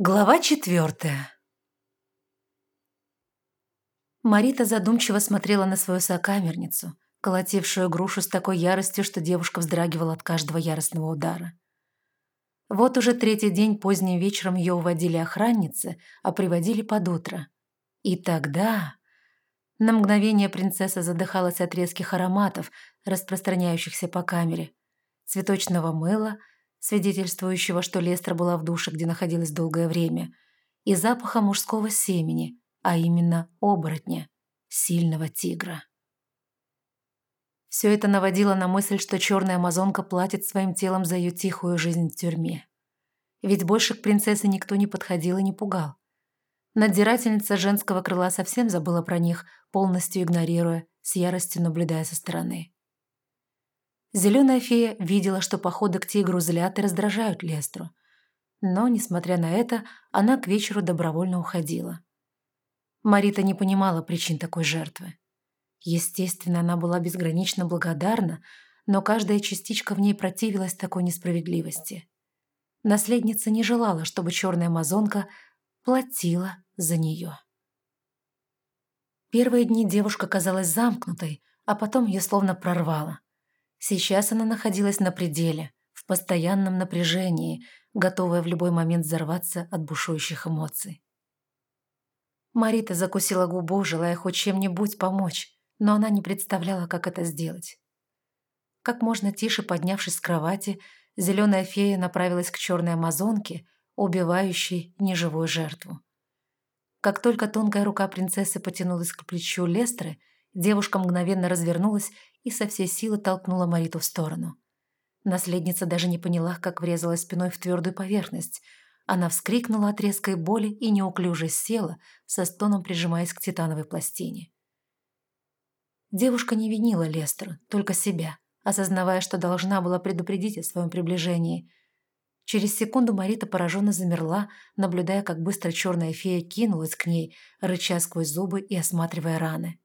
Глава четвертая Марита задумчиво смотрела на свою сокамерницу, колотившую грушу с такой яростью, что девушка вздрагивала от каждого яростного удара. Вот уже третий день поздним вечером ее уводили охранницы, а приводили под утро. И тогда... На мгновение принцесса задыхалась от резких ароматов, распространяющихся по камере. Цветочного мыла – свидетельствующего, что Лестра была в душе, где находилась долгое время, и запаха мужского семени, а именно оборотня, сильного тигра. Все это наводило на мысль, что черная амазонка платит своим телом за ее тихую жизнь в тюрьме. Ведь больше к принцессе никто не подходил и не пугал. Надзирательница женского крыла совсем забыла про них, полностью игнорируя, с яростью наблюдая со стороны. Зеленая фея видела, что походы к тигру злят и раздражают Лестру. Но, несмотря на это, она к вечеру добровольно уходила. Марита не понимала причин такой жертвы. Естественно, она была безгранично благодарна, но каждая частичка в ней противилась такой несправедливости. Наследница не желала, чтобы черная амазонка платила за нее. Первые дни девушка казалась замкнутой, а потом ее словно прорвало. Сейчас она находилась на пределе, в постоянном напряжении, готовая в любой момент взорваться от бушующих эмоций. Марита закусила губу, желая хоть чем-нибудь помочь, но она не представляла, как это сделать. Как можно тише поднявшись с кровати, зеленая фея направилась к черной амазонке, убивающей неживую жертву. Как только тонкая рука принцессы потянулась к плечу Лестры, девушка мгновенно развернулась и со всей силы толкнула Мариту в сторону. Наследница даже не поняла, как врезалась спиной в твердую поверхность. Она вскрикнула от резкой боли и неуклюже села, со стоном прижимаясь к титановой пластине. Девушка не винила Лестера, только себя, осознавая, что должна была предупредить о своем приближении. Через секунду Марита пораженно замерла, наблюдая, как быстро черная фея кинулась к ней, рыча сквозь зубы и осматривая раны.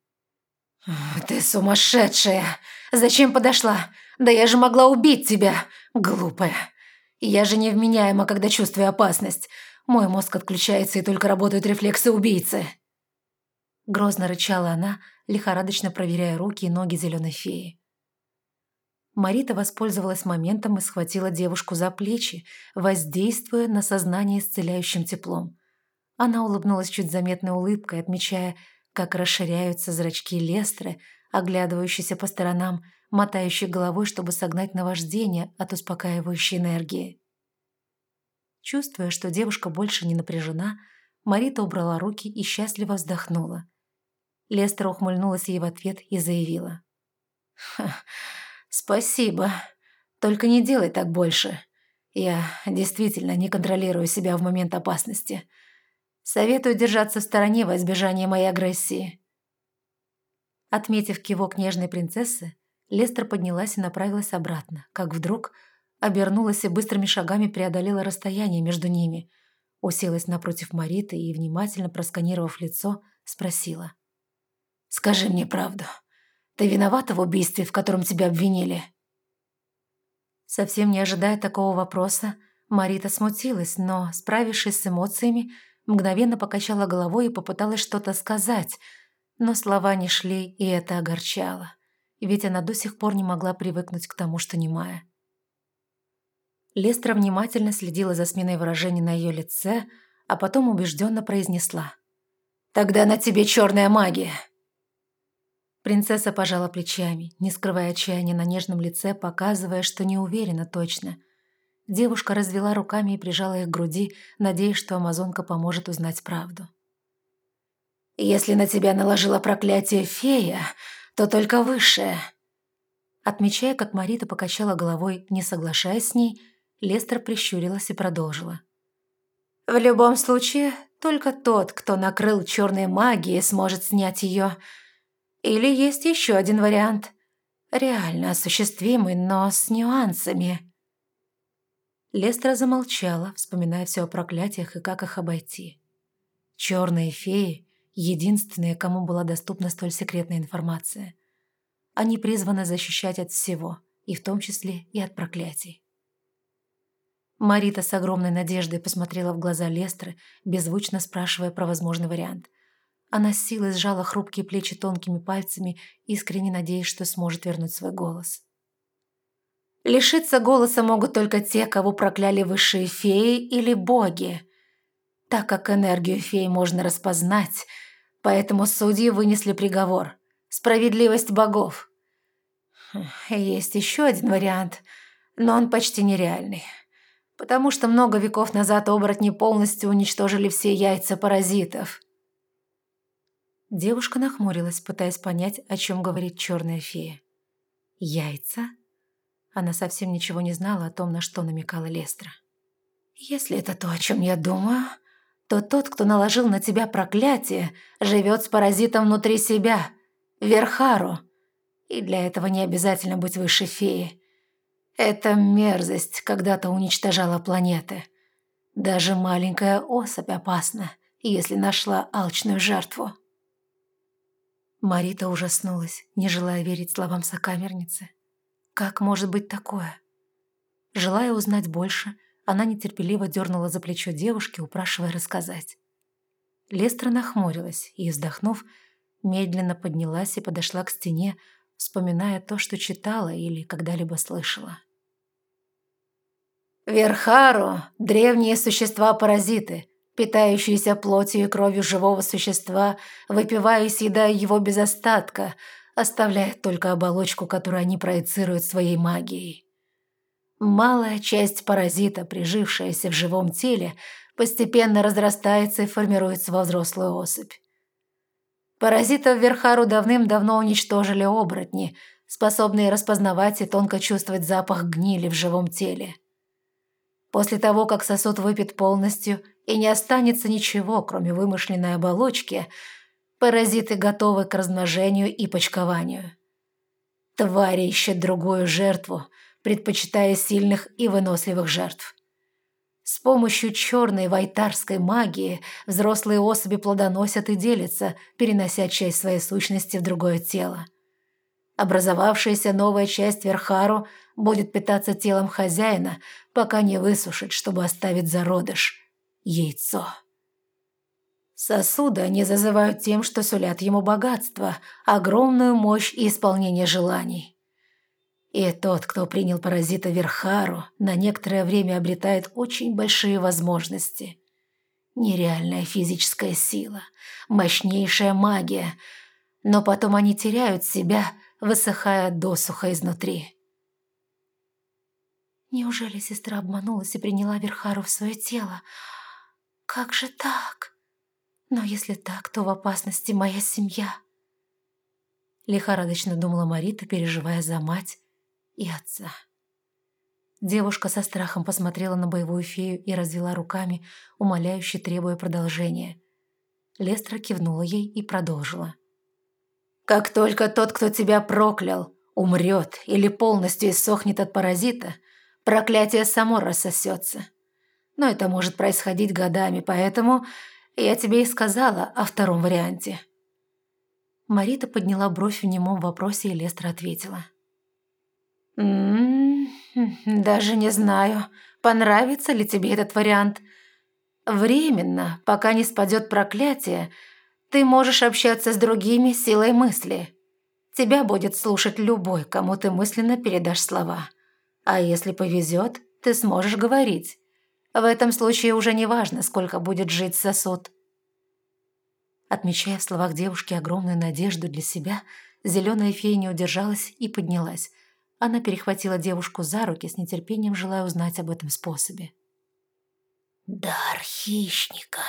«Ты сумасшедшая! Зачем подошла? Да я же могла убить тебя, глупая! Я же невменяема, когда чувствую опасность. Мой мозг отключается, и только работают рефлексы убийцы!» Грозно рычала она, лихорадочно проверяя руки и ноги зеленой феи. Марита воспользовалась моментом и схватила девушку за плечи, воздействуя на сознание исцеляющим теплом. Она улыбнулась чуть заметной улыбкой, отмечая, как расширяются зрачки Лестры, оглядывающейся по сторонам, мотающей головой, чтобы согнать наваждение от успокаивающей энергии. Чувствуя, что девушка больше не напряжена, Марита убрала руки и счастливо вздохнула. Лестра ухмыльнулась ей в ответ и заявила. «Спасибо. Только не делай так больше. Я действительно не контролирую себя в момент опасности. Советую держаться в стороне во избежание моей агрессии». Отметив кивок нежной принцессы, Лестер поднялась и направилась обратно, как вдруг обернулась и быстрыми шагами преодолела расстояние между ними, уселась напротив Мариты и, внимательно просканировав лицо, спросила. «Скажи мне правду. Ты виновата в убийстве, в котором тебя обвинили?» Совсем не ожидая такого вопроса, Марита смутилась, но, справившись с эмоциями, мгновенно покачала головой и попыталась что-то сказать, но слова не шли, и это огорчало, ведь она до сих пор не могла привыкнуть к тому, что немая. Лестра внимательно следила за сменой выражений на ее лице, а потом убежденно произнесла. «Тогда на тебе черная магия!» Принцесса пожала плечами, не скрывая отчаяния на нежном лице, показывая, что не уверена точно – Девушка развела руками и прижала их к груди, надеясь, что амазонка поможет узнать правду. «Если на тебя наложила проклятие фея, то только высшее». Отмечая, как Марита покачала головой, не соглашаясь с ней, Лестер прищурилась и продолжила. «В любом случае, только тот, кто накрыл черной магией, сможет снять ее. Или есть еще один вариант, реально осуществимый, но с нюансами». Лестра замолчала, вспоминая все о проклятиях и как их обойти. Черные феи — единственные, кому была доступна столь секретная информация. Они призваны защищать от всего, и в том числе и от проклятий. Марита с огромной надеждой посмотрела в глаза Лестры, беззвучно спрашивая про возможный вариант. Она с силой сжала хрупкие плечи тонкими пальцами, искренне надеясь, что сможет вернуть свой голос. Лишиться голоса могут только те, кого прокляли высшие феи или боги, так как энергию феи можно распознать, поэтому судьи вынесли приговор. Справедливость богов. Есть еще один вариант, но он почти нереальный. Потому что много веков назад оборотни полностью уничтожили все яйца паразитов. Девушка нахмурилась, пытаясь понять, о чем говорит черная фея. Яйца? Она совсем ничего не знала о том, на что намекала Лестра. «Если это то, о чем я думаю, то тот, кто наложил на тебя проклятие, живет с паразитом внутри себя, Верхару. И для этого не обязательно быть выше феи. Эта мерзость когда-то уничтожала планеты. Даже маленькая особь опасна, если нашла алчную жертву. Марита ужаснулась, не желая верить словам сокамерницы. Как может быть такое? Желая узнать больше, она нетерпеливо дернула за плечо девушки, упрашивая рассказать. Лестра нахмурилась и, вздохнув, медленно поднялась и подошла к стене, вспоминая то, что читала или когда-либо слышала. Верхару – древние существа-паразиты, питающиеся плотью и кровью живого существа, выпивая и съедая его без остатка – оставляет только оболочку, которую они проецируют своей магией. Малая часть паразита, прижившаяся в живом теле, постепенно разрастается и формируется во взрослую особь. Паразитов Верхару давным-давно уничтожили оборотни, способные распознавать и тонко чувствовать запах гнили в живом теле. После того, как сосуд выпит полностью и не останется ничего, кроме вымышленной оболочки – Паразиты готовы к размножению и почкованию. Твари ищут другую жертву, предпочитая сильных и выносливых жертв. С помощью черной вайтарской магии взрослые особи плодоносят и делятся, перенося часть своей сущности в другое тело. Образовавшаяся новая часть Верхару будет питаться телом хозяина, пока не высушит, чтобы оставить зародыш – яйцо. Сосуды они зазывают тем, что сулят ему богатство, огромную мощь и исполнение желаний. И тот, кто принял паразита Верхару, на некоторое время обретает очень большие возможности. Нереальная физическая сила, мощнейшая магия, но потом они теряют себя, высыхая досуха изнутри. Неужели сестра обманулась и приняла Верхару в свое тело? Как же так? Но если так, то в опасности моя семья. Лихорадочно думала Марита, переживая за мать и отца. Девушка со страхом посмотрела на боевую фею и развела руками, умоляюще требуя продолжения. Лестра кивнула ей и продолжила. «Как только тот, кто тебя проклял, умрет или полностью иссохнет от паразита, проклятие само рассосется. Но это может происходить годами, поэтому я тебе и сказала о втором варианте». Марита подняла бровь в немом вопросе, и Лестра ответила. «М -м, «Даже не знаю, понравится ли тебе этот вариант. Временно, пока не спадет проклятие, ты можешь общаться с другими силой мысли. Тебя будет слушать любой, кому ты мысленно передашь слова. А если повезет, ты сможешь говорить. В этом случае уже не важно, сколько будет жить сосуд. Отмечая в словах девушки огромную надежду для себя, зеленая фея не удержалась и поднялась. Она перехватила девушку за руки, с нетерпением желая узнать об этом способе. «Дар хищника»,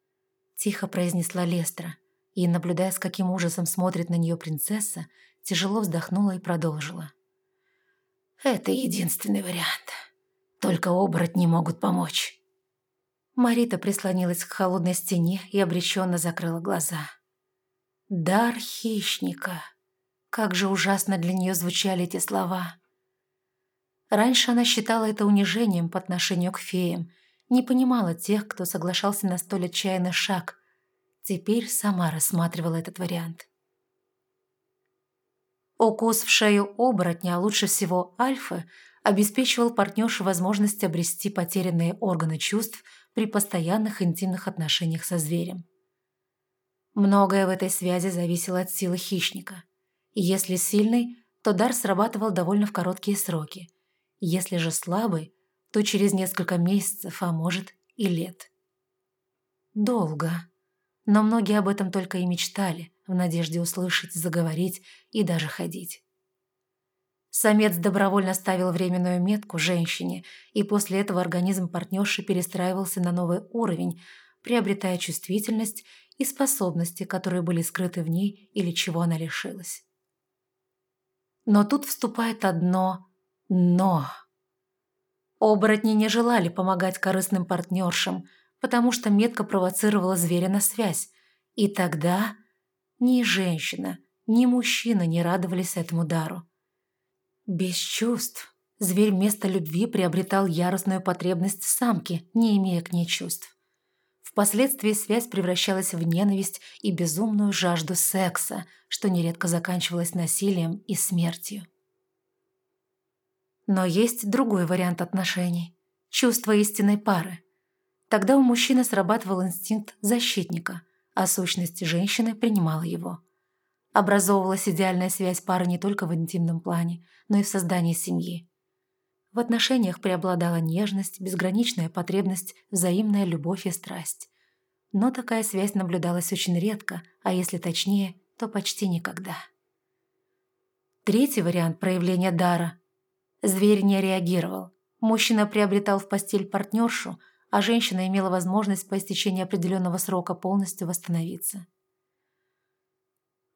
— тихо произнесла Лестра, и, наблюдая, с каким ужасом смотрит на нее принцесса, тяжело вздохнула и продолжила. «Это единственный вариант. Только оборотни могут помочь». Марита прислонилась к холодной стене и обреченно закрыла глаза. «Дар хищника». Как же ужасно для нее звучали эти слова. Раньше она считала это унижением по отношению к феям, не понимала тех, кто соглашался на столь отчаянный шаг. Теперь сама рассматривала этот вариант. Укус в шею оборотня, а лучше всего альфы, обеспечивал партнерше возможность обрести потерянные органы чувств при постоянных интимных отношениях со зверем. Многое в этой связи зависело от силы хищника. Если сильный, то дар срабатывал довольно в короткие сроки. Если же слабый, то через несколько месяцев, а может и лет. Долго. Но многие об этом только и мечтали, в надежде услышать, заговорить и даже ходить. Самец добровольно ставил временную метку женщине, и после этого организм партнерши перестраивался на новый уровень, приобретая чувствительность и способности, которые были скрыты в ней или чего она лишилась. Но тут вступает одно «но». Оборотни не желали помогать корыстным партнершам, потому что метка провоцировала зверя на связь, и тогда ни женщина, ни мужчина не радовались этому дару. Без чувств зверь вместо любви приобретал яростную потребность самки, не имея к ней чувств. Впоследствии связь превращалась в ненависть и безумную жажду секса, что нередко заканчивалось насилием и смертью. Но есть другой вариант отношений – чувство истинной пары. Тогда у мужчины срабатывал инстинкт защитника, а сущность женщины принимала его. Образовывалась идеальная связь пары не только в интимном плане, но и в создании семьи. В отношениях преобладала нежность, безграничная потребность, взаимная любовь и страсть. Но такая связь наблюдалась очень редко, а если точнее, то почти никогда. Третий вариант проявления дара. Зверь не реагировал. Мужчина приобретал в постель партнершу, а женщина имела возможность по истечении определенного срока полностью восстановиться.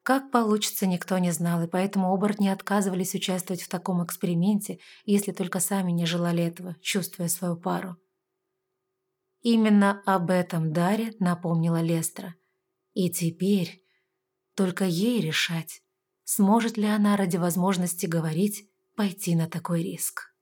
Как получится, никто не знал, и поэтому оборотни отказывались участвовать в таком эксперименте, если только сами не желали этого, чувствуя свою пару. Именно об этом Даре напомнила Лестра. И теперь только ей решать, сможет ли она ради возможности говорить пойти на такой риск.